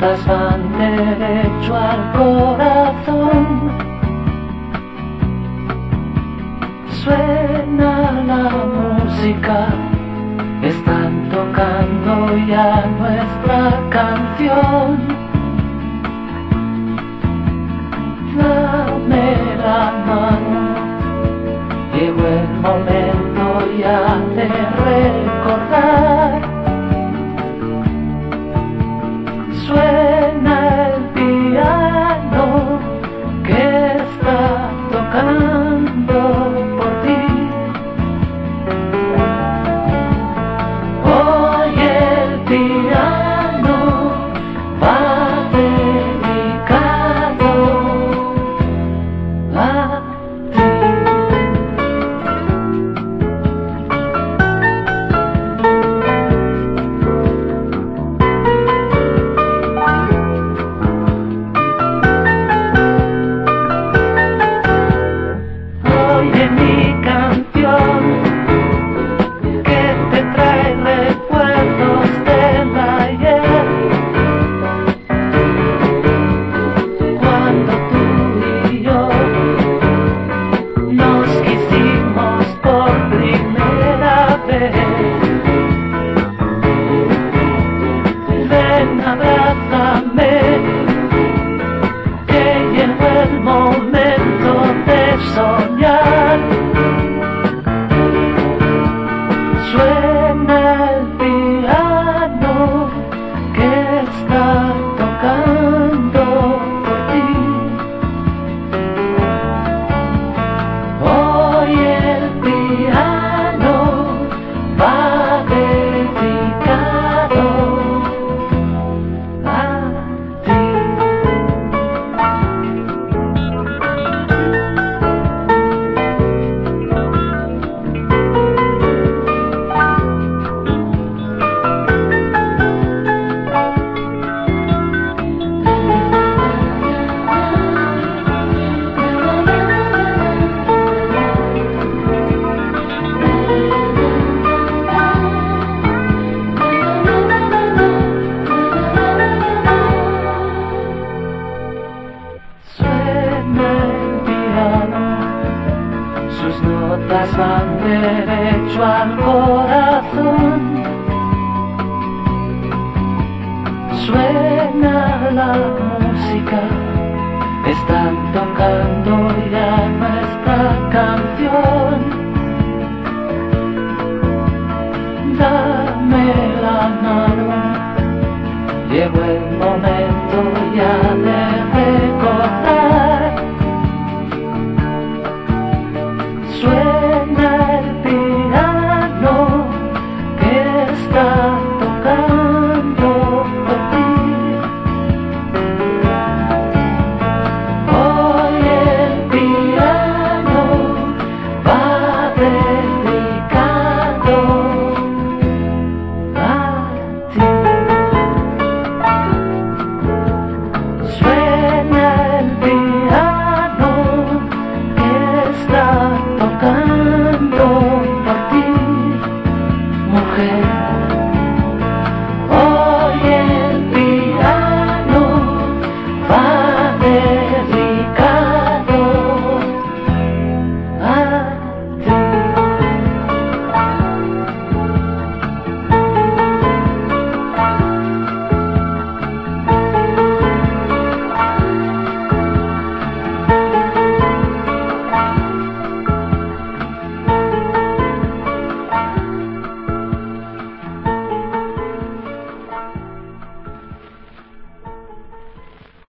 van derecho al corazón. Suena la música, están tocando ya nuestra canción. Dame la mano, llegó el momento ya de recordar. ondas van derecho al corazón. Suena la música, están tocando ya nuestra canción. Dame la mano, llegó el momento ya de mujer.